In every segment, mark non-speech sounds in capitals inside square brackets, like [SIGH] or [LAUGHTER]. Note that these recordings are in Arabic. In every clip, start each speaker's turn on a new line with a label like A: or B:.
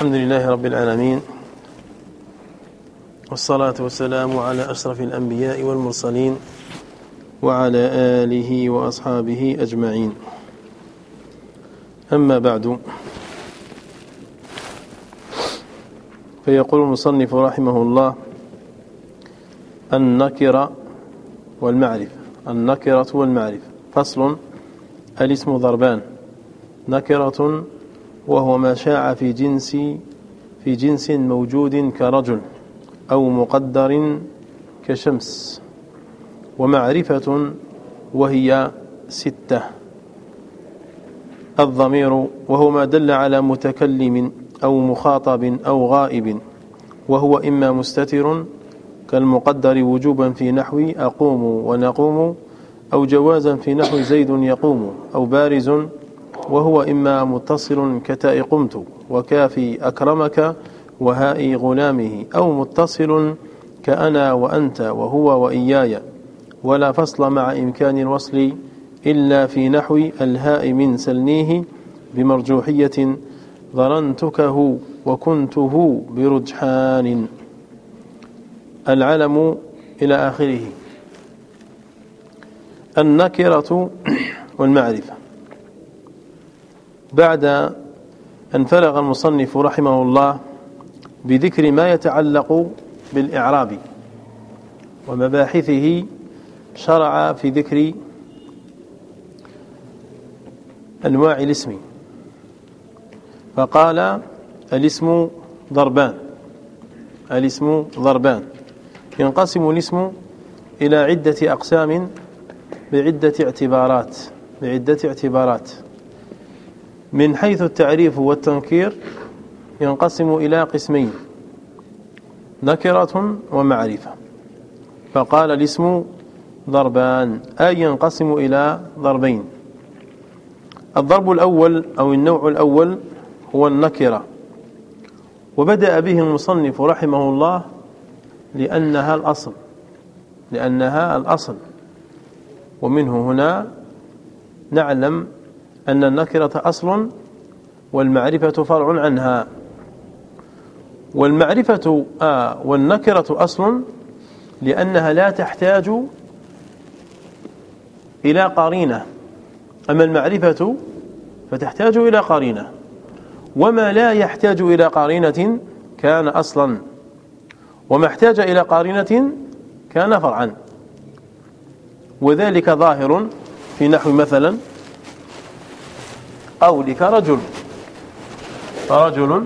A: الحمد لله رب العالمين والصلاة والسلام على أشرف الأنبياء والمرسلين وعلى آله وأصحابه أجمعين. أما بعد فيقول المصنف رحمه الله النكرة والمعرفة النكرة والمعرفة. فصل الاسم ضربان. نكرة وهو ما شاع في جنس في جنس موجود كرجل أو مقدر كشمس ومعرفة وهي ستة. الضمير وهو ما دل على متكلم أو مخاطب أو غائب وهو إما مستتر كالمقدر وجوبا في نحو أقوم ونقوم أو جوازا في نحو زيد يقوم أو بارز وهو إما متصل كتاء قمت وكافي أكرمك وهاء غلامه أو متصل كأنا وأنت وهو وإياي. ولا فصل مع إمكان الوصل إلا في نحو الهاء من سلنيه بمرجوحية ظننتكه وكنته برجحان. العلم إلى آخره. النكرة والمعرفة. بعد أن فرغ المصنف رحمه الله بذكر ما يتعلق بالإعراب ومباحثه شرع في ذكر أنواع الاسم. فقال الاسم ضربان. الاسم ضربان. ينقسم الاسم إلى عدة أقسام بعدة اعتبارات بعدة اعتبارات. من حيث التعريف والتنكير ينقسم إلى قسمين نكرة ومعرفة. فقال الاسم ضربان أي ينقسم إلى ضربين. الضرب الأول أو النوع الأول هو النكرة. وبدأ به المصنف رحمه الله لأنها الأصل لأنها الأصل. ومنه هنا نعلم أن النكرة أصل والمعرفة فرع عنها. والمعرفة آه والنكرة أصل لأنها لا تحتاج إلى قرينة. أما المعرفة فتحتاج إلى قرينة. وما لا يحتاج إلى قرينة كان أصلا. وما احتاج إلى قرينة كان فرعا. وذلك ظاهر في نحو مثلا قولك رجل. فرجل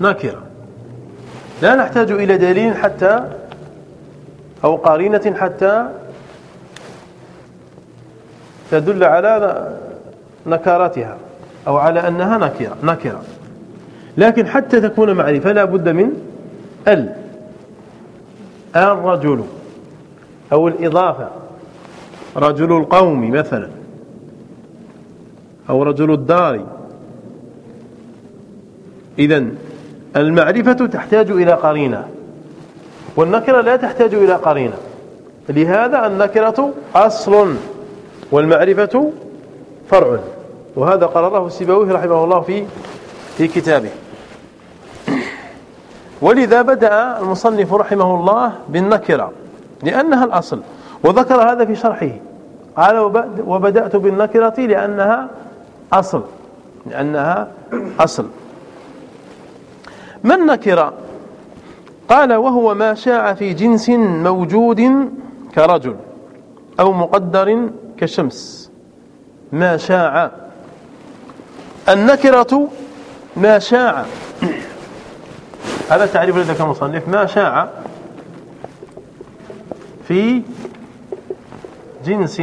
A: نكرة. لا نحتاج إلى دليل حتى أو قرينة حتى تدل على نكارتها أو على أنها نكرة نكرة. لكن حتى تكون معرفة لا بد من ال. الرجل أو الإضافة. رجل القوم مثلا. أو رجل الدار. إذا المعرفة تحتاج إلى قرينة والنكرة لا تحتاج إلى قرينة. لهذا النكرة أصل والمعرفة فرع. وهذا قرره السبوي رحمه الله في في كتابه. ولذا بدأ المصنف رحمه الله بالنكرة لأنها الأصل. وذكر هذا في شرحه. قال وبدأت بالنكرة لأنها أصل لأنها أصل. ما النكرة قال وهو ما شاع في جنس موجود كرجل أو مقدر كشمس. ما شاع. النكرة ما شاع. هذا تعريف لديك مصنف ما شاع في جنس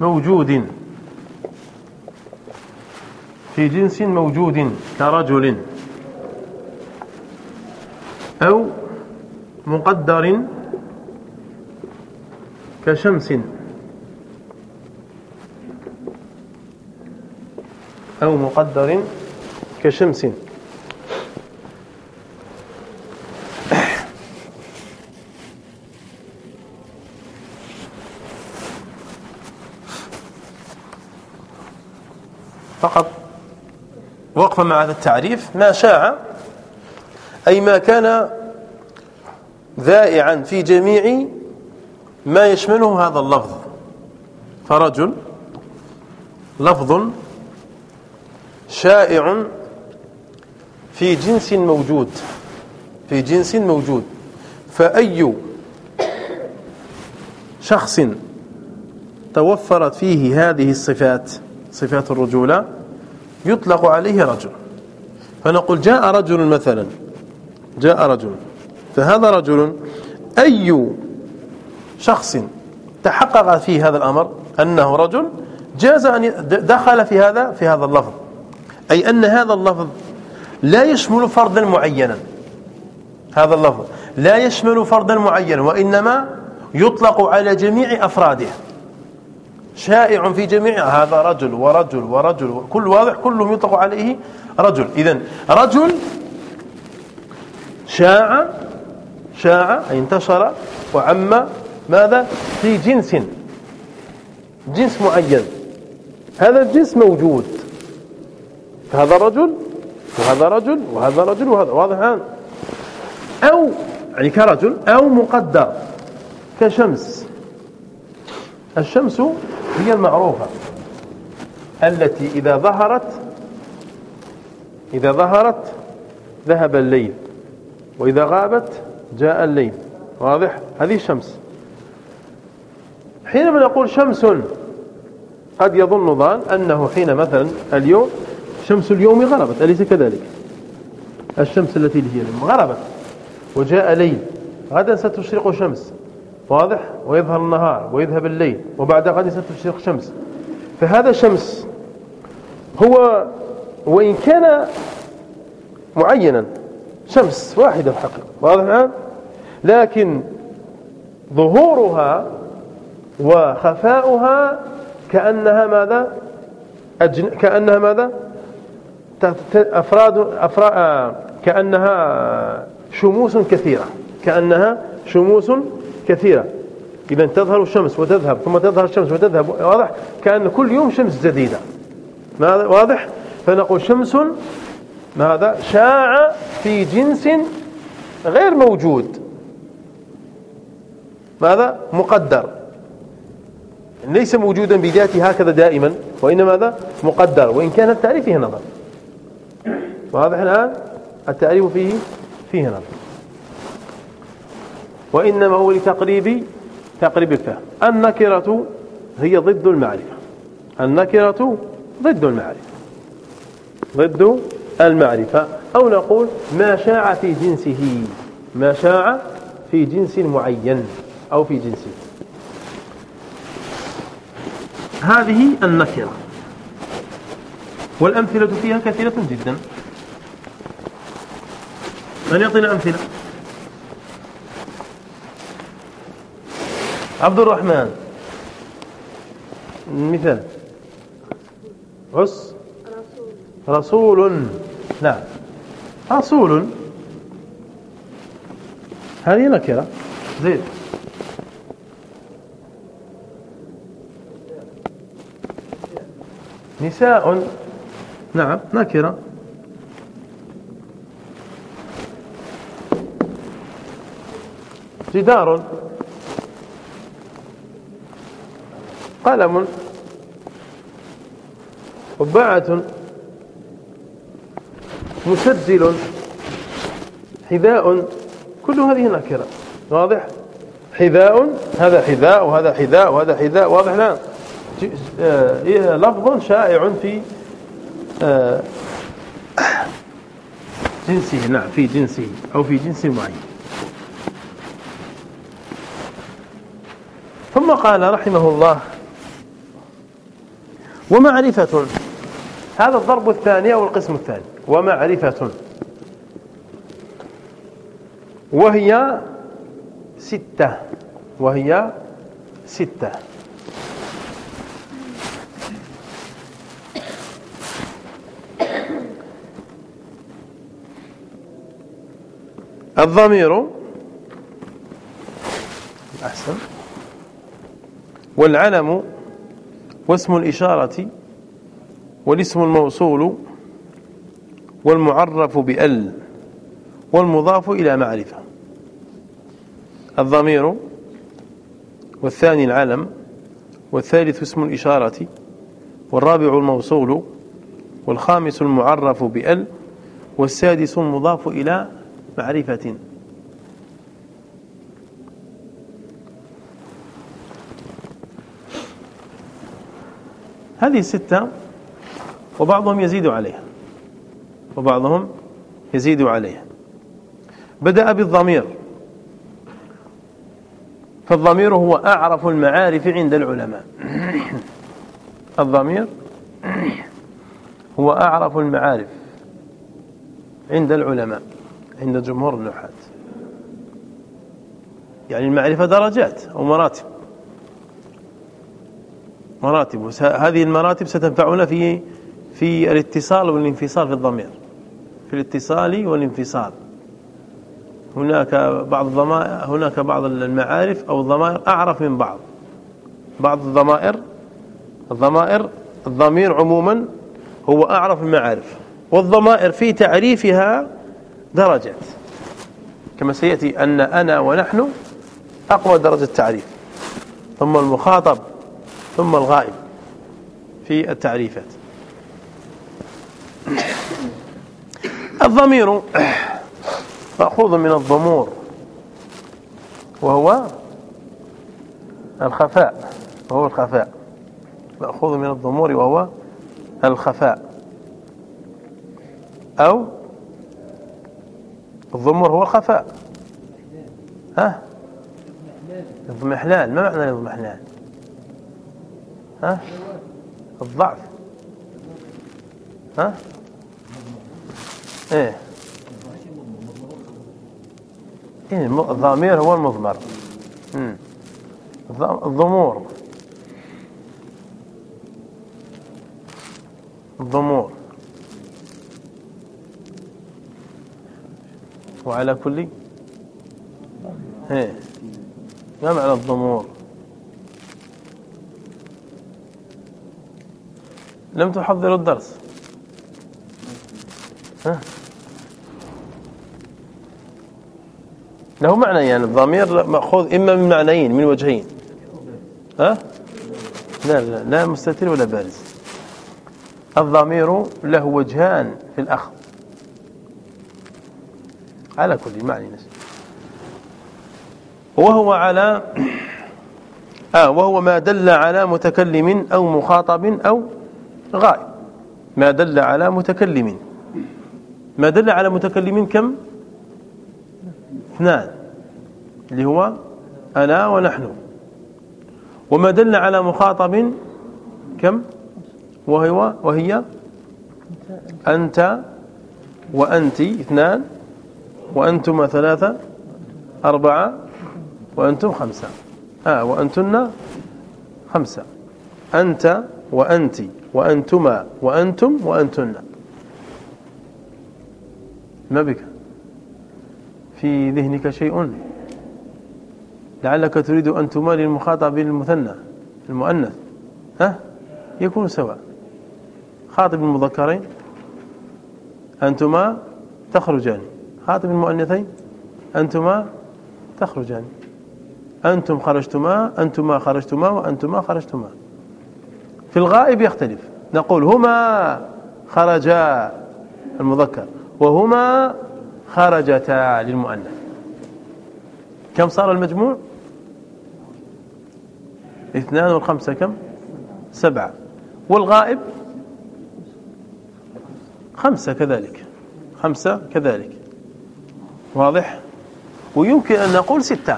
A: موجود في جنس موجود كرجل أو مقدر كشمس أو مقدر كشمس. وقفا مع هذا التعريف. ما شاع أي ما كان ذائعا في جميع ما يشمله هذا اللفظ. فرجل لفظ شائع في جنس موجود في جنس موجود. فأي شخص توفرت فيه هذه الصفات صفات الرجولة يطلق عليه رجل. فنقول جاء رجل مثلا. جاء رجل. فهذا رجل أي شخص تحقق فيه هذا الأمر أنه رجل جاز أن دخل في هذا في هذا اللفظ. أي أن هذا اللفظ لا يشمل فردا معينا. هذا اللفظ لا يشمل فردا معينا وإنما يطلق على جميع أفراده. شائع في جميع. هذا رجل ورجل ورجل كل واضح كلهم يطلق عليه رجل. إذا رجل شاع شاع أي انتشر وعم ماذا؟ في جنس جنس معين. هذا الجنس موجود. هذا رجل وهذا رجل وهذا رجل وهذا واضح الآن. أو يعني كرجل أو مقدر كشمس. الشمس هي المعروفة. التي إذا ظهرت إذا ظهرت ذهب الليل وإذا غابت جاء الليل. واضح؟ هذه الشمس. حينما نقول شمس قد يظن ظان أنه حين مثلا اليوم شمس اليوم غربت أليس كذلك؟ الشمس التي هي غربت وجاء ليل غدا ستشرق شمس. واضح؟ ويظهر النهار ويذهب الليل وبعد غد ستشرق شمس فهذا شمس هو وإن كان معينا شمس واحدة الحقيقة. واضح؟ الآن لكن ظهورها وخفاؤها كأنها ماذا؟ أجن... كأنها ماذا؟ أفراد أفراد آه، كأنها شموس كثيرة. كأنها شموس كثيرة. إذا تظهر الشمس وتذهب ثم تظهر الشمس وتذهب واضح؟ كأن كل يوم شمس جديدة. ماذا واضح؟ فنقول شمس ماذا شاع في جنس غير موجود. ماذا مقدر. ليس موجودا بذاته هكذا دائما وإنما ماذا مقدر وإن كان التعريف فيه نظر. واضح الآن؟ التعريف فيه فيه نظر. وإنما هو لتقريب تقريب الفهم النكرة هي ضد المعرفة. النكرة ضد المعرفة. ضد المعرفة. أو نقول ما شاع في جنسه. ما شاع في جنس معين أو في جنسه هذه النكرة. والأمثلة فيها كثيرة جدا. من يعطينا أمثلة؟ عبد الرحمن. مثال. عس رسول. نعم. رسول. هذه نكرة زيد نساء. نعم. نكرة. جدار. قلم قبعة مسجل حذاء كل هذه نكرة واضح؟ حذاء هذا حذاء وهذا حذاء وهذا حذاء واضح لا؟ آه، إيه، لفظ شائع في آه، جنسه نعم في جنسه أو في جنس معين. ثم قال رحمه الله ومعرفة. هذا الضرب الثاني أو القسم الثاني. ومعرفة. وهي ستة. وهي ستة. الضمير أحسن. والعلم واسم الإشارة والاسم الموصول والمعرف بأل والمضاف إلى معرفة. الضمير والثاني العلم والثالث اسم الإشارة والرابع الموصول والخامس المعرف بأل والسادس المضاف إلى معرفة. هذه الستة وبعضهم يزيد عليها. وبعضهم يزيد عليها. بدأ بالضمير. فالضمير هو أعرف المعارف عند العلماء. [CLEARS THROAT] الضمير هو أعرف المعارف عند العلماء عند جمهور النحاة. يعني المعرفة درجات أو مراتب. مراتب. هذه المراتب ستنفعنا في في الاتصال والانفصال في الضمير. في الاتصال والانفصال. هناك بعض الضمائر هناك بعض المعارف أو الضمائر أعرف من بعض. بعض الضمائر الضمائر الضمير عموما هو أعرف المعارف. والضمائر في تعريفها درجات. كما سيأتي أن أنا ونحن أقوى درجة تعريف. ثم المخاطب ثم الغائب في التعريفات. الضمير مأخوذ من الضمور وهو الخفاء وهو الخفاء. مأخوذ من الضمور وهو الخفاء. أو الضمور هو الخفاء. ها؟ الاضمحلال ما معنى الاضمحلال؟ ها؟ الضعف. ها؟ إيه. إيه الضمير هو المضمر. الضمور. الضمور. وعلى كل؟ إيه. ما معنى الضمور؟ لم تحضر الدرس. ها؟ له معنى يعني الضمير مأخوذ إما من معنيين من وجهين. ها؟ لا لا لا مستتر ولا بارز. الضمير له وجهان في الأخذ. على كل معنى. وهو على [CLEARS THROAT] آه وهو ما دل على متكلم أو مخاطب أو غائب. ما دل على متكلم. ما دل على متكلم كم؟ اثنان اللي هو أنا ونحن. وما دل على مخاطب كم؟ وهو وهي أنت وأنت اثنان وأنتم ثلاثة أربعة وأنتم خمسة. آه وأنتن خمسة. أنت وأنت. وأنتما وأنتم وأنتن. ما بك؟ في ذهنك شيء؟ لعلك تريد أن تمالي المخاطب المثنى المؤنث. ها؟ يكون سواء. خاطب المذكرين أنتما تخرجان. خاطب المؤنثين أنتما تخرجان. أنتم خرجتما أنتما خرجتما وأنتما خرجتما. في الغائب يختلف. نقول هما خرجا المذكر وهما خرجتا للمؤنث. كم صار المجموع؟ اثنان والخمسة كم؟ سبعة. والغائب؟ خمسة كذلك. خمسة كذلك. واضح؟ ويمكن أن نقول ستة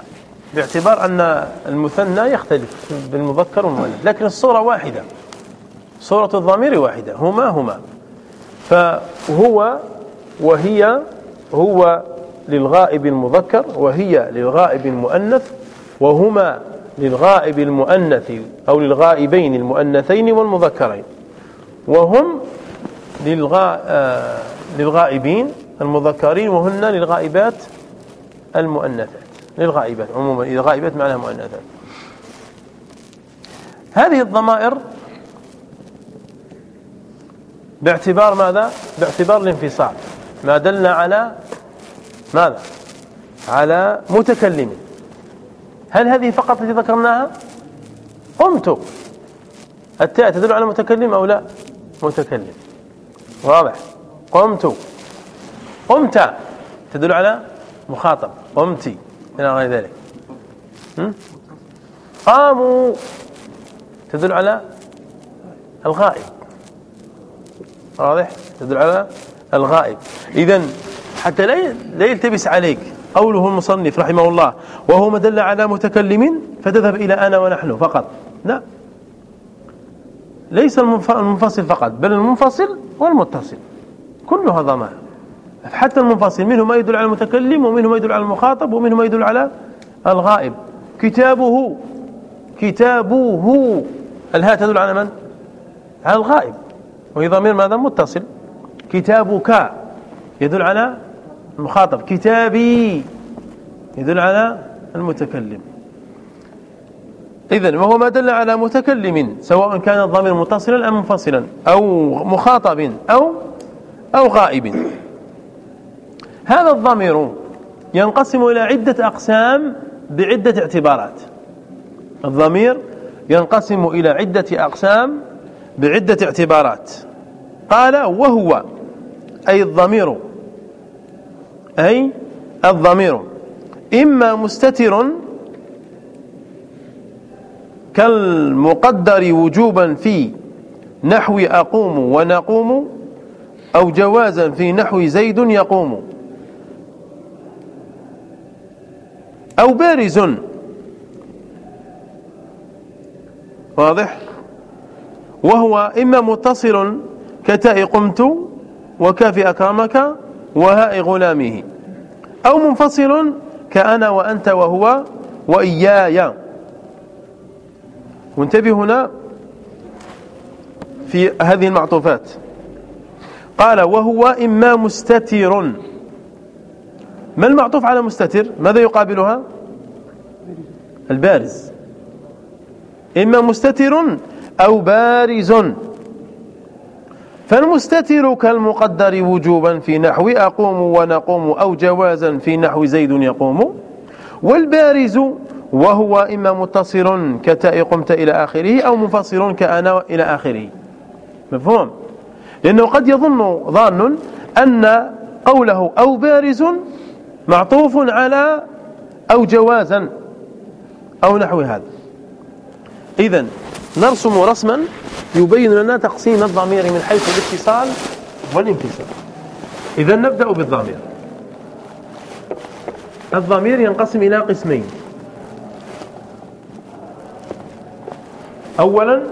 A: باعتبار أن المثنى يختلف بالمذكر والمؤنث لكن الصورة واحدة. صورة الضمير واحدة هما هما. فهو وهي هو للغائب المذكر وهي للغائب المؤنث وهما للغائب المؤنث أو للغائبين المؤنثين والمذكرين. وهم آه، للغائبين المذكرين وهن للغائبات المؤنثات. للغائبات عموما إذا غائبات معناها مؤنثات. هذه الضمائر باعتبار ماذا؟ باعتبار الانفصال. ما دل على ماذا؟ على متكلم. هل هذه فقط التي ذكرناها؟ قمت التاء تدل على متكلم أو لا؟ متكلم. واضح. قمت قمت. تدل على مخاطب. قمت. إلى غير ذلك. قاموا. تدل على الغائب. واضح؟ تدل على الغائب. اذا حتى لا يلتبس عليك قوله المصنف رحمه الله وهو ما دل على متكلم فتذهب إلى أنا ونحن فقط. لا. ليس المنفصل فقط بل المنفصل والمتصل. كلها ضمان حتى المنفصل منه ما يدل على المتكلم ومنه ما يدل على المخاطب ومنه ما يدل على الغائب. كتابه كتابه الهاء تدل على من؟ على الغائب. وهي ضمير ماذا؟ متصل. كتابك يدل على المخاطب. كتابي يدل على المتكلم. إذن وهو ما دل على متكلم سواء كان الضمير متصلا أم منفصلا أو مخاطب أو أو غائب. هذا الضمير ينقسم إلى عدة أقسام بعدة اعتبارات. الضمير ينقسم إلى عدة أقسام بعدة اعتبارات. قال وهو أي الضمير. أي الضمير. إما مستتر كالمقدر وجوبا في نحو أقوم ونقوم أو جوازا في نحو زيد يقوم. أو بارز. واضح؟ وهو إما متصل كتاء قمت وكاف أكرمك وهاء غلامه. أو منفصل كأنا وأنت وهو وإياي. وانتبه هنا في هذه المعطوفات. قال وهو إما مستتر. ما المعطوف على مستتر؟ ماذا يقابلها؟ البارز. إما مستتر أو بارز. فالمستتر كالمقدر وجوبا في نحو أقوم ونقوم أو جوازا في نحو زيد يقوم. والبارز وهو إما متصل كتاء قمت إلى آخره أو منفصل كأنا إلى آخره. مفهوم؟ لأنه قد يظن ظان أن قوله أو بارز معطوف على أو جوازا أو نحو هذا. إذا نرسم رسما يبين لنا تقسيم الضمير من حيث الاتصال والانفصال. إذا نبدأ بالضمير. الضمير ينقسم إلى قسمين. أولا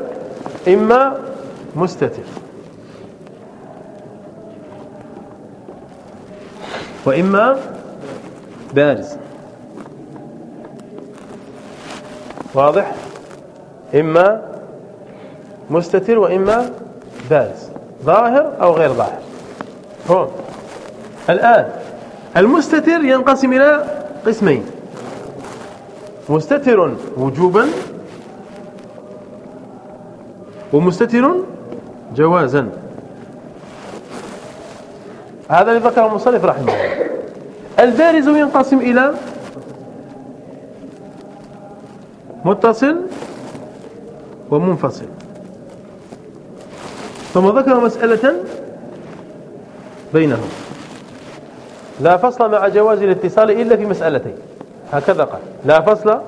A: إما مستتر. وإما بارز. واضح؟ إما مستتر وإما بارز ظاهر أو غير ظاهر. هون. الآن المستتر ينقسم إلى قسمين. مستتر وجوبا ومستتر جوازا. هذا اللي ذكره المصنف رحمه الله. البارز ينقسم إلى متصل ومنفصل. ثم ذكر مسألة بينهم. لا فصل مع جواز الاتصال إلا في مسألتين. هكذا قال. لا فصل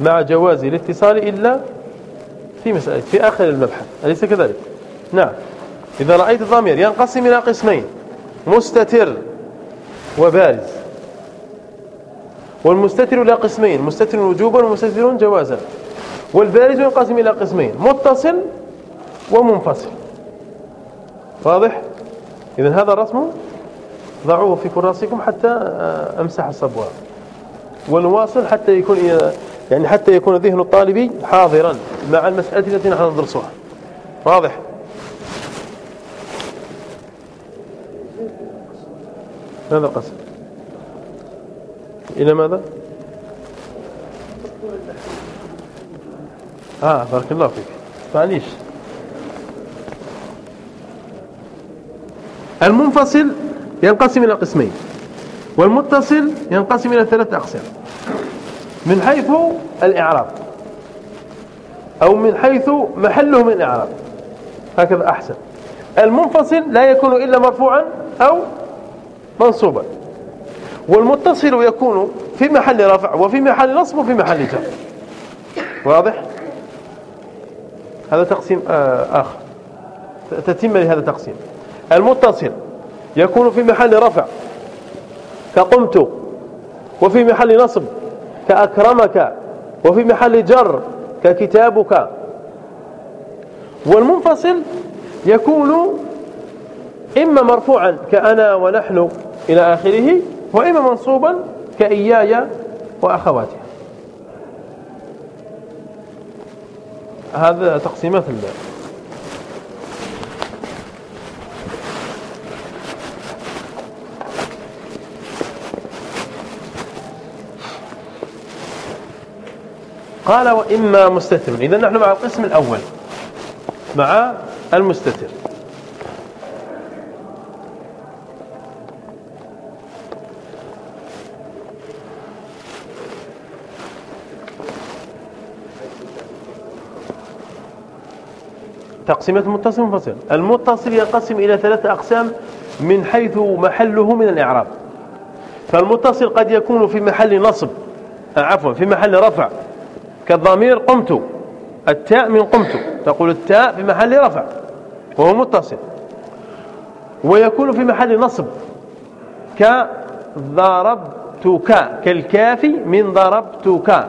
A: مع جواز الاتصال إلا في مسألة في آخر المبحث. أليس كذلك؟ نعم. إذا رأيت الضمير ينقسم إلى قسمين مستتر وبارز. والمستتر إلى قسمين مستتر وجوبا ومستتر جوازا. والبارز ينقسم إلى قسمين متصل ومنفصل. واضح؟ إذا هذا الرسم ضعوه في كراسكم حتى آه، أمسح الصبوات والواصل حتى يكون يعني حتى يكون ذهن الطالب حاضرا مع المسألة التي نحن ندرسها. واضح؟ ماذا القسم. إلى ماذا؟ آه بارك الله فيك. معليش. المنفصل ينقسم إلى قسمين والمتصل ينقسم إلى ثلاثة أقسام. من حيث الإعراب أو من حيث محله من الإعراب هكذا أحسن. المنفصل لا يكون إلا مرفوعا أو منصوبا. والمتصل يكون في محل رفع وفي محل نصب وفي محل جر. واضح؟ هذا تقسيم آه، آخر. تتم لهذا التقسيم المتصل يكون في محل رفع كقمت وفي محل نصب كأكرمك وفي محل جر ككتابك. والمنفصل يكون إما مرفوعا كأنا ونحن إلى آخره وإما منصوبا كإياي وأخواتها هذا تقسيمات الله قال وإما مستتر. إذا نحن مع القسم الأول مع المستتر. تقسيمات متصل منفصل. المتصل ينقسم إلى ثلاثة أقسام من حيث محله من الإعراب. فالمتصل قد يكون في محل نصب عفوا في محل رفع. كالضمير قمت التاء من قمت تقول التاء في محل رفع وهو متصل ويكون في محل نصب كضربتك كالكاف من ضربتك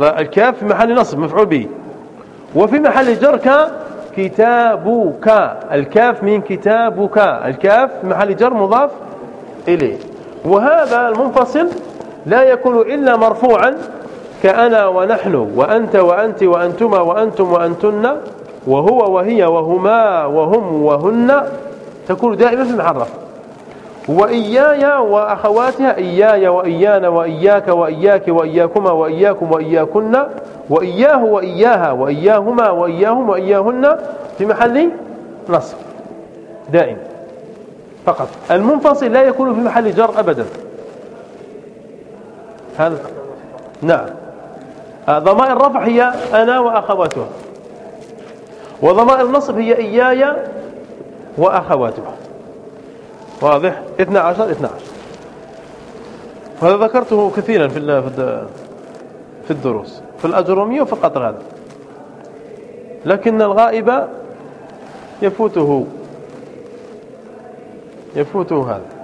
A: الكاف في محل نصب مفعول به وفي محل جر كتابك الكاف من كتابك الكاف في محل جر مضاف إليه وهذا المنفصل لا يكون إلا مرفوعا كأنا ونحن وأنت وأنت وأنتما وأنتم وأنتن وهو وهي وهما وهم وهن تكون دائما في المحرف. وإياي وأخواتها إياي وإيانا وإياك وإياك وإياكما وإياكم وإياكن وإياه وإياها وإياهما وإياهم وإياهن في محل نصب دائم فقط. المنفصل لا يكون في محل جر أبدا. هذا نعم. ضمائر الرفع هي أنا وأخواتها وضمائر النصب هي إياي وأخواتها واضح؟ 12 12 وهذا ذكرته كثيرا في في الدروس. في الأجرومية وفي القطر هذا. لكن الغائب يفوته. يفوته هذا.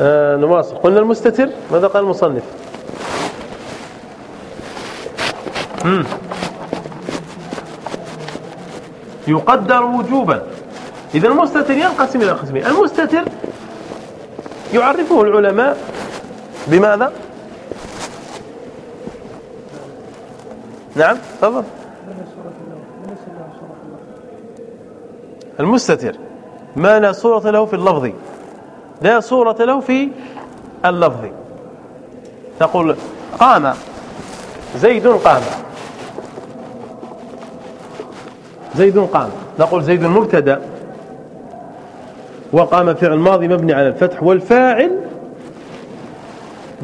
A: آه نواصل. قلنا المستتر. ماذا قال المصنف؟ مم. يقدر وجوبا. إذا المستتر ينقسم إلى قسمين. المستتر يعرفه العلماء بماذا؟ نعم تفضل. المستتر. ما لا صورة له في اللفظ. لا صورة له في اللفظ. تقول قام. زيد قام. زيد قام. نقول زيد مبتدأ. وقام فعل ماضي مبني على الفتح والفاعل.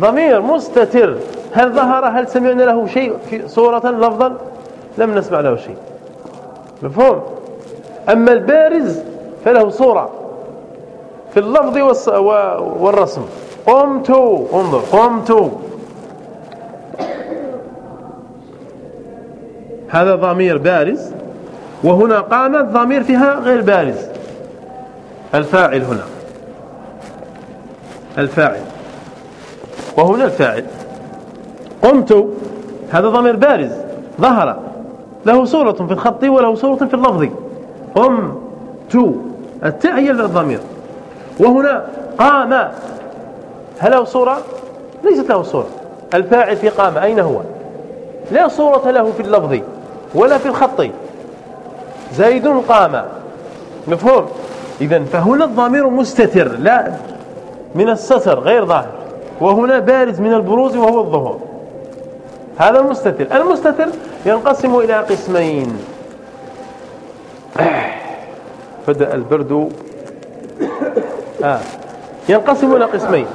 A: ضمير مستتر. هل ظهر؟ هل سمعنا له شيء في صورة لفظا؟ لم نسمع له شيء. مفهوم؟ أما البارز فله صورة. في اللفظ والرسم. قمت انظر. قمت هذا ضمير بارز. وهنا قام الضمير فيها غير بارز. الفاعل هنا. الفاعل. وهنا الفاعل. قمت هذا ضمير بارز. ظهر. له صورة في الخط وله صورة في اللفظ. قمت التاء هي الضمير وهنا قام. هل له صورة؟ ليست له صورة. الفاعل في قام أين هو؟ لا صورة له في اللفظ ولا في الخط. زيد قام. مفهوم؟ إذا فهنا الضمير مستتر لا من الستر غير ظاهر. وهنا بارز من البروز وهو الظهور. هذا المستتر. المستتر ينقسم إلى قسمين. [COUGHS] بدأ البرد. آه. ينقسم إلى قسمين.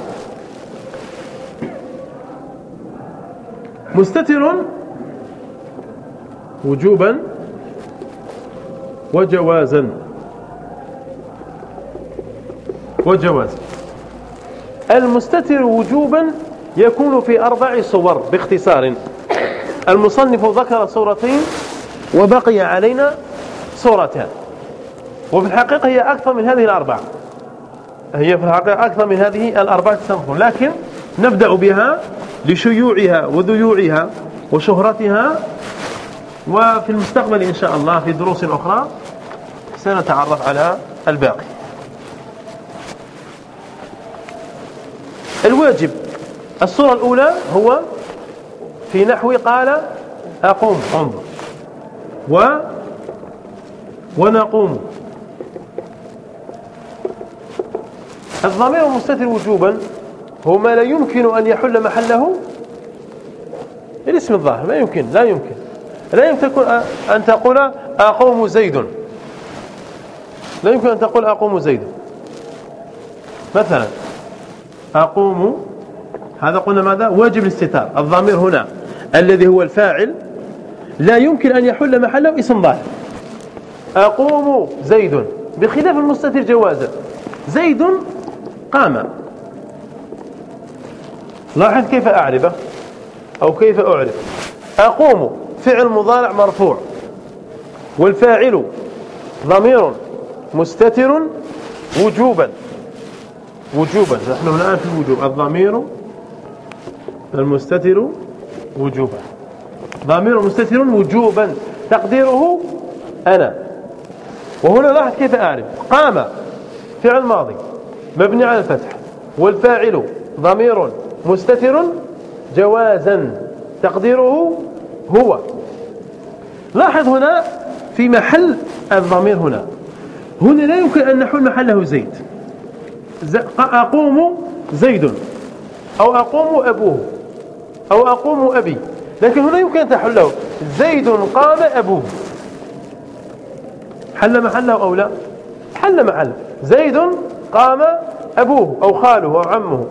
A: مستتر وجوبا وجوازا. وجوازا. المستتر وجوبا يكون في أربع صور باختصار. المصنف ذكر صورتين وبقي علينا صورتان. وفي الحقيقة هي أكثر من هذه الأربع. هي في الحقيقة أكثر من هذه الأربعة تنفر لكن نبدأ بها لشيوعها وذيوعها وشهرتها وفي المستقبل إن شاء الله في دروس أخرى سنتعرف على الباقي. الواجب. الصورة الأولى هو في نحو قال أقوم انظر. و ونقوم. الضمير المستتر وجوبا. هو ما لا يمكن أن يحل محله الاسم الظاهر. ما يمكن لا يمكن. لا يمكن أن تقول أقوم زيد. لا يمكن أن تقول أقوم زيد. مثلا أقوم هذا قلنا ماذا؟ واجب الاستتار. الضمير هنا الذي هو الفاعل. لا يمكن أن يحل محله اسم ظاهر. أقوم زيد. بخلاف المستتر جوازا. زيد قام. لاحظ كيف أعربه أو كيف أعرف؟ أقوم فعل مضارع مرفوع. والفاعل ضمير مستتر وجوبا. وجوبا نحن الآن في الوجوب. الضمير المستتر وجوبا. ضمير مستتر وجوبا. تقديره أنا. وهنا لاحظ كيف أعرف. قام. فعل ماضي. مبني على الفتح. والفاعل ضمير مستتر جوازا. تقديره هو. لاحظ هنا في محل الضمير هنا. هنا لا يمكن أن نحل محله زيد. أقوم زيد. أو أقوم أبوه. أو أقوم أبي. لكن هنا يمكن أن تحله. زيد قام أبوه. حل محله أو لا؟ حل محل. زيد قام أبوه أو خاله أو عمه.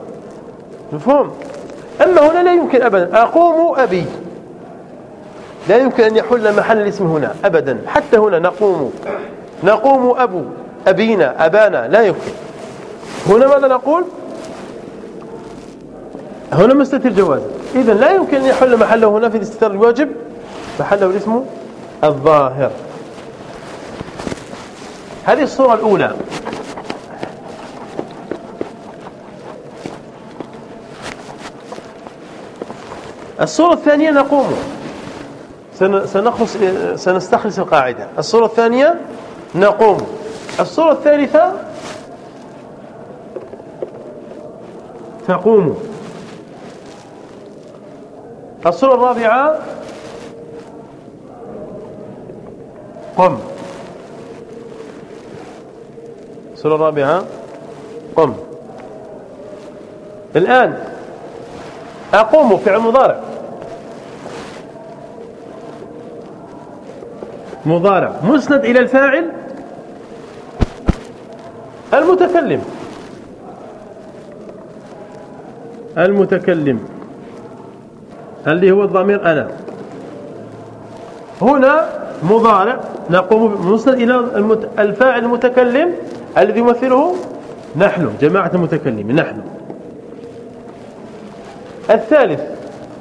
A: مفهوم؟ أما هنا لا يمكن أبدا. أقوم أبي. لا يمكن أن يحل محل الاسم هنا أبدا. حتى هنا نقوم. نقوم أبو. أبينا أبانا لا يمكن. هنا ماذا نقول؟ هنا مستتر جواز. إذا لا يمكن أن يحل محله هنا في الاستتار الواجب. محله الاسم الظاهر. هذه الصورة الأولى. الصورة الثانية نقوم. سنخلص سنستخلص القاعدة. الصورة الثانية نقوم. الصورة الثالثة تقوم. الصورة الرابعة قم. الصورة الرابعة قم. الآن أقوم فعل مضارع. مضارع. مسند إلى الفاعل المتكلم. المتكلم. اللي هو الضمير أنا. هنا مضارع. نقوم مسند إلى الفاعل المتكلم الذي يمثله نحن جماعة المتكلمين نحن. الثالث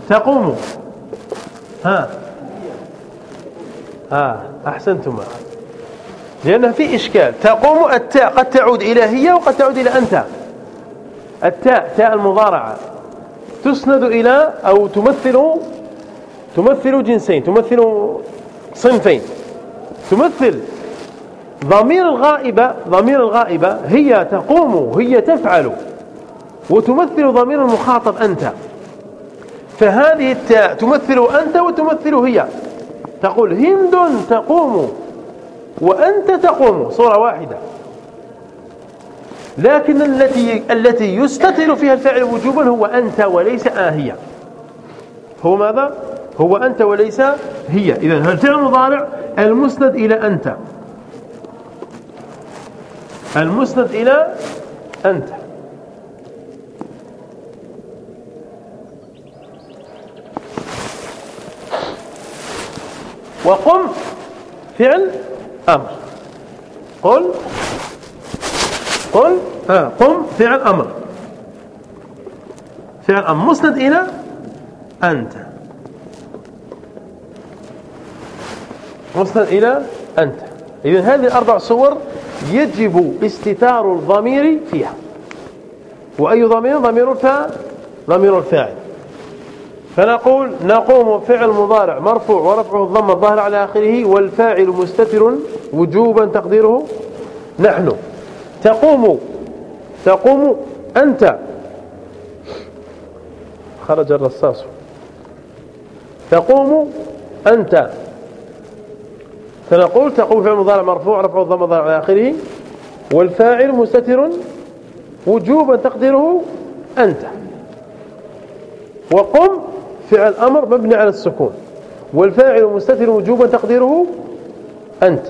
A: تقوم. ها. ها أحسنتم لأن في إشكال. تقوم التاء قد تعود إلى هي وقد تعود إلى أنت. التاء تاء المضارعة. تسند إلى أو تمثل تمثل جنسين تمثل صنفين. تمثل ضمير الغائبة ضمير الغائبة هي تقوم هي تفعل. وتمثل ضمير المخاطب أنت. فهذه التاء تمثل أنت وتمثل هي. تقول هند تقوم وأنت تقوم صورة واحدة. لكن التي التي يستتر فيها الفاعل وجوبا هو أنت وليس آهية هو ماذا؟ هو أنت وليس هي. إذا الفعل المضارع المسند إلى أنت. المسند إلى أنت. وقم فعل أمر. قل قل ها قم فعل أمر. فعل أمر. مسند إلى أنت. مسند إلى أنت. إذن هذه الأربع صور يجب استتار الضمير فيها. وأي ضمير؟ ضمير الفاعل. ضمير الفاعل. فنقول نقوم فعل مضارع مرفوع ورفعه الضم الظاهر على آخره والفاعل مستتر وجوبا تقديره نحن. تقوم تقوم أنت. خرج الرصاص. تقوم أنت. فنقول تقوم فعل مضارع مرفوع رفعه الضم الظاهر على آخره والفاعل مستتر وجوبا تقديره أنت. وقم فعل أمر مبني على السكون والفاعل مستتر وجوبا تقديره أنت.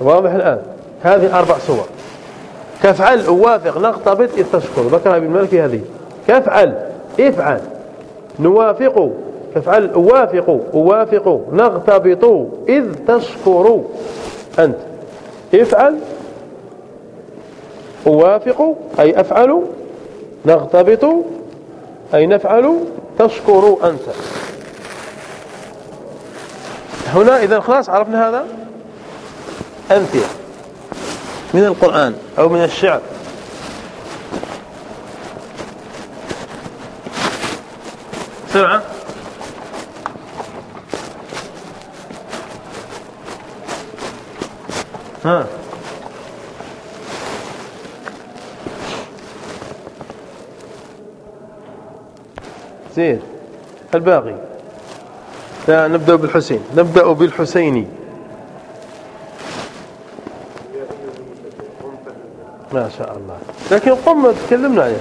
A: واضح الآن؟ هذه أربع صور كفعل أوافق نغتبط إذ تشكر. ذكرها ابن مالك في هذه. كفعل افعل. نوافق كفعل أوافق أوافق نغتبط إذ تشكر. أنت. افعل أوافق أي أفعل نغتبط أي نفعل تشكر أنت. هنا إذا خلاص عرفنا هذا؟ أمثلة من القرآن أو من الشعر. سرعة ها. الباقي لا نبدأ بالحسين. نبدأ بالحسيني ما شاء الله. لكن قم تكلمنا عليه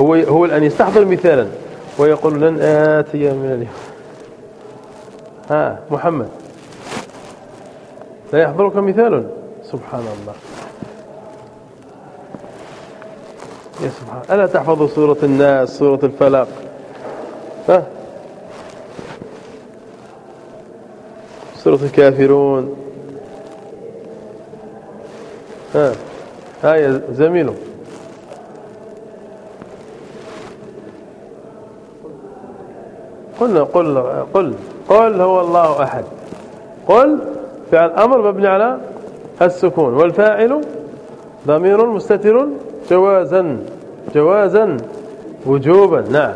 A: هو هو الآن يستحضر مثالا ويقول لن آتي من اليوم. ها محمد. لا يحضرك مثال. سبحان الله. يا سبحان ألا تحفظ سورة الناس سورة الفلق. ها؟ سورة الكافرون. ها؟ هاي زميله قلنا قل قل قل هو الله أحد. قل فعل أمر مبني على السكون والفاعل ضمير مستتر جوازا جوازا وجوبا. نعم.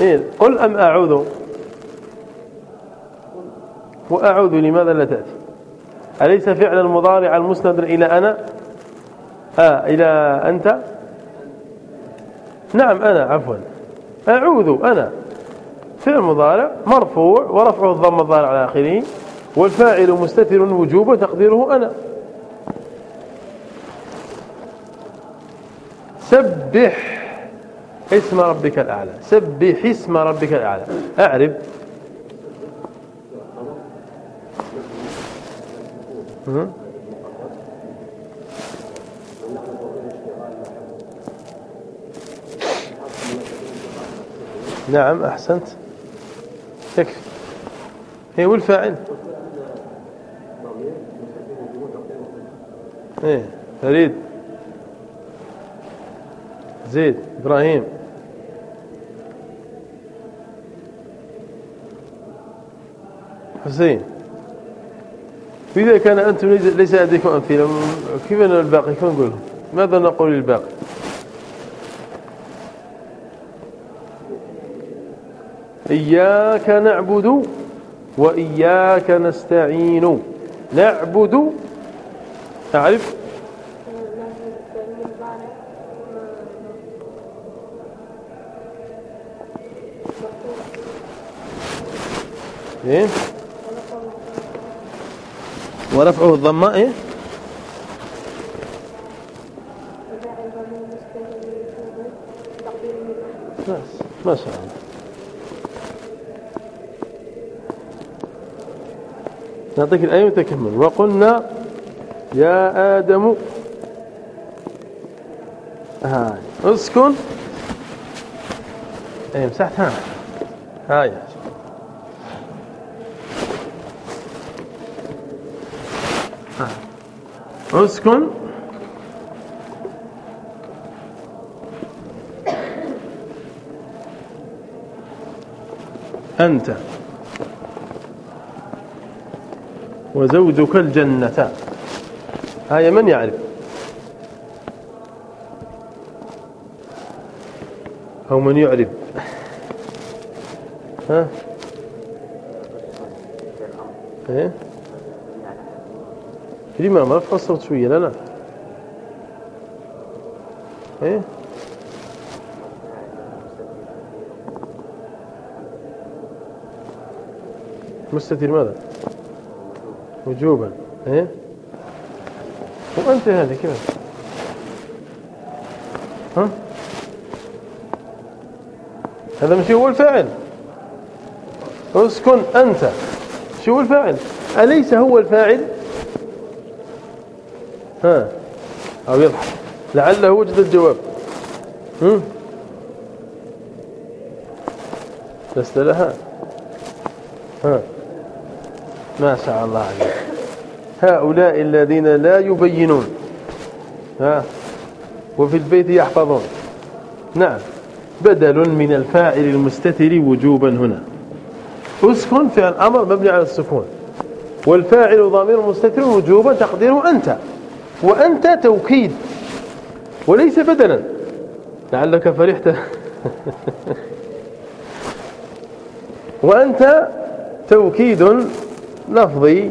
A: إيه قل أم أعوذ؟ وأعوذ لماذا لا تأتي؟ أليس فعل المضارع المسند إلى أنا؟ آه إلى أنت؟ نعم أنا عفوا. أعوذ أنا. فعل مضارع مرفوع ورفعه الضم الظاهر على آخره والفاعل مستتر وجوبا تقديره أنا. سبح اسم ربك الأعلى. سبح اسم ربك الأعلى. أعرب نعم أحسنت. يكفي هي والفاعل. إيه فريد. زيد إبراهيم. حسين. وإذا كان أنتم ليس لديكم أمثلة كيف الباقي؟ كيف نقول ماذا نقول للباقي؟ إياك نعبد وإياك نستعين. نعبد تعرف؟ إيه؟ ورفعه الضماء إيه؟ ما شاء الله نعطيك الآية وتكمل. وقلنا يا آدم هاي. اسكن. اي مسحتها هاي. اسكن. أنت. وزوجك الجنة. هاي من يعرف؟ أو من يعرف؟ ها؟ إيه؟ الإمام رفع الصوت شوية لا لا. إيه؟ مستتر ماذا؟ وجوبا. إيه؟ وأنت هذه كيف؟ ها؟ هذا مش هو الفاعل. اسكن أنت. شو هو الفاعل؟ أليس هو الفاعل؟ ها؟ أو يضحك. لعله وجد الجواب. لست لها. ها ما شاء الله عليك. هؤلاء الذين لا يبينون ها وفي البيت يحفظون. نعم بدل من الفاعل المستتر وجوبا هنا. اسكن فعل أمر مبني على السكون. والفاعل ضمير مستتر وجوبا تقديره أنت وأنت توكيد وليس بدلا. لعلك فرحت. [LAUGHS] وأنت توكيد لفظي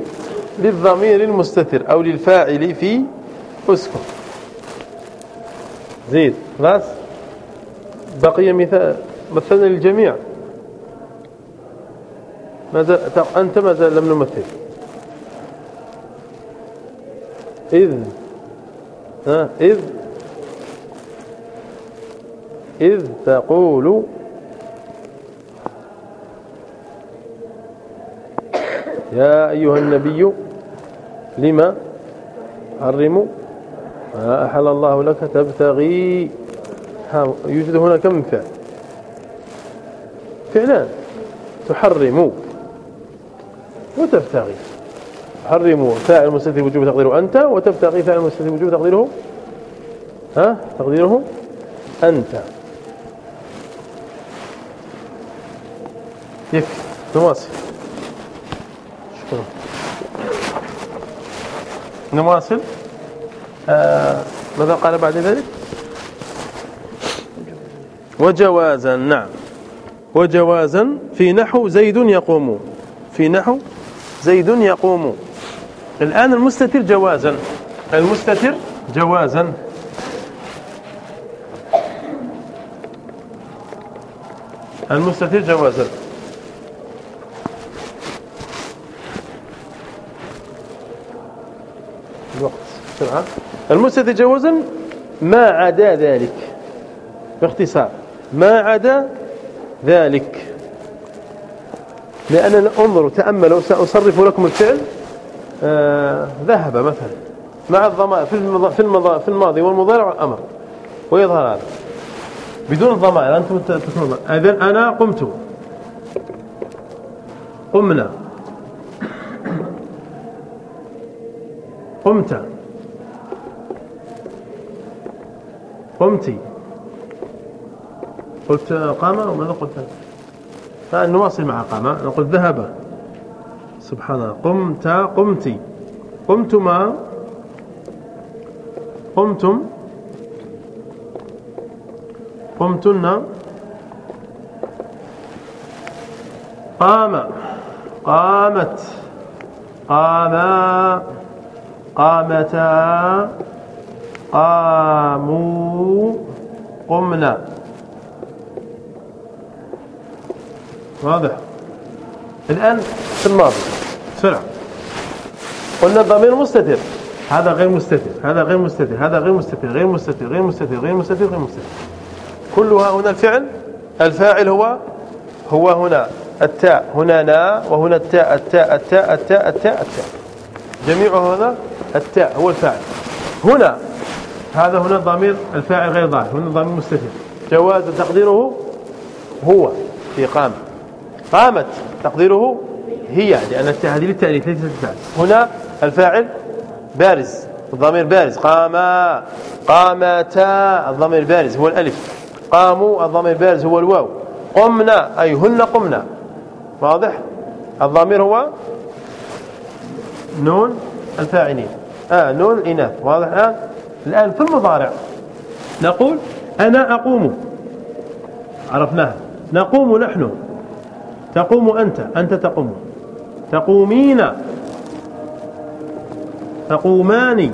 A: للضمير المستتر أو للفاعل في أسكن زيد. خلاص؟ بقي مثال مثلنا للجميع. ماذا أنت ماذا لم نمثل؟ إذ. ها؟ إذ. إذ تقول يا أيها النبي لما حرموا ما أحل الله لك تبتغي؟ يوجد هنا كم فعل؟ فعلان تحرم. وتبتغي. تحرم فاعل مستتر وجوب تقديره أنت وتبتغي فاعل مستتر وجوب تقديره ها تقديره أنت. يكفي. نواصل. نواصل. آه ماذا قال بعد ذلك؟ وجوازا نعم. وجوازا في نحو زيد يقوم. في نحو زيد يقوم. الآن المستتر جوازا. المستتر جوازا. المستتر جوازا. المستتر جوازا ما عدا ذلك. باختصار ما عدا ذلك. لأننا انظروا تأملوا سأصرف لكم الفعل آه ذهب مثلا مع الضمائر في في في الماضي والمضارع والأمر ويظهر هذا. بدون الضمائر أنتم تكونون إذن أنا قمت. قمنا. قمت. قمت قلت قام أو ماذا قلت فنواصل مع قام. نقول ذهب. سبحان الله. قمت قمت. قمتما قمتم. قمتن. قام. قامت. قاما. قامتا. قاموا. قمنا. واضح. الآن في الماضي. بسرعة. قلنا الضمير مستتر. هذا غير مستتر. هذا غير مستتر. هذا غير مستتر. غير مستتر. غير مستتر. غير مستتر. غير مستتر. كلها هنا الفعل. الفاعل هو هو هنا التاء. هنا نا وهنا التاء. التاء التاء التاء التاء التاء جميعه هذا التاء هو الفاعل. هنا هذا هنا الضمير الفاعل غير ظاهر هنا الضمير مستتر. جواز تقديره هو في قام. قامت تقديره هي لأن هذه للتأنيث ليست الفاعل هنا الفاعل بارز الضمير بارز. قاما قامتا الضمير بارز هو الألف. قاموا الضمير بارز هو الواو. قمنا أي هن قمنا. واضح؟ الضمير هو نون الفاعلين. آه نون الإناث واضح الآن؟ الآن في المضارع. نقول أنا أقوم. عرفناها. نقوم نحن. تقوم أنت. أنت تقوم. تقومين. تقومان.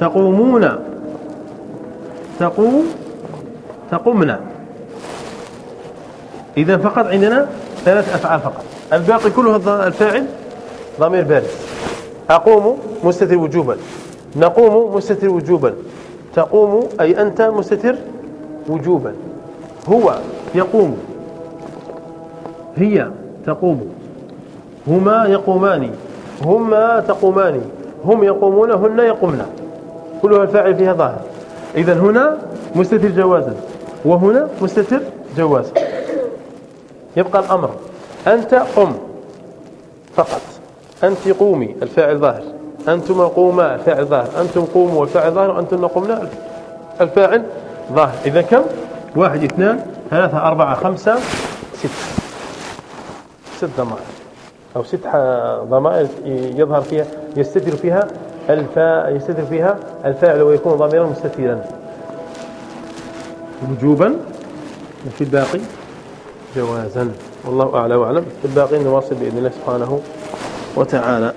A: تقومون. تقوم. تقمنا. إذا فقط عندنا ثلاث أفعال فقط. الباقي كله الفاعل ضمير بارز. أقوم مستتر وجوبا. نقوم مستتر وجوبا. تقوم أي أنت مستتر وجوبا. هو يقوم. هي تقوم. هما يقومان. هما تقومان. هم يقومون هن يقومن. كلها الفاعل فيها ظاهر. إذا هنا مستتر جوازا. وهنا مستتر جوازا. يبقى الأمر. أنت قم. فقط. أنت قومي. الفاعل ظاهر. أنتم قوما ظاهر. أنتم قوموا ظاهر وأنتم قمنا الفاعل ظاهر. إذا كم؟ واحد اثنان ثلاثة أربعة خمسة ست ست ضمائر. أو ست ضمائر يظهر فيها يستتر فيها الفاء يستتر فيها الفاعل ويكون ضميرا مستترا وجوبا وفي الباقي. جوازا. والله أعلى وأعلم. في الباقي نواصل بإذن الله سبحانه وتعالى.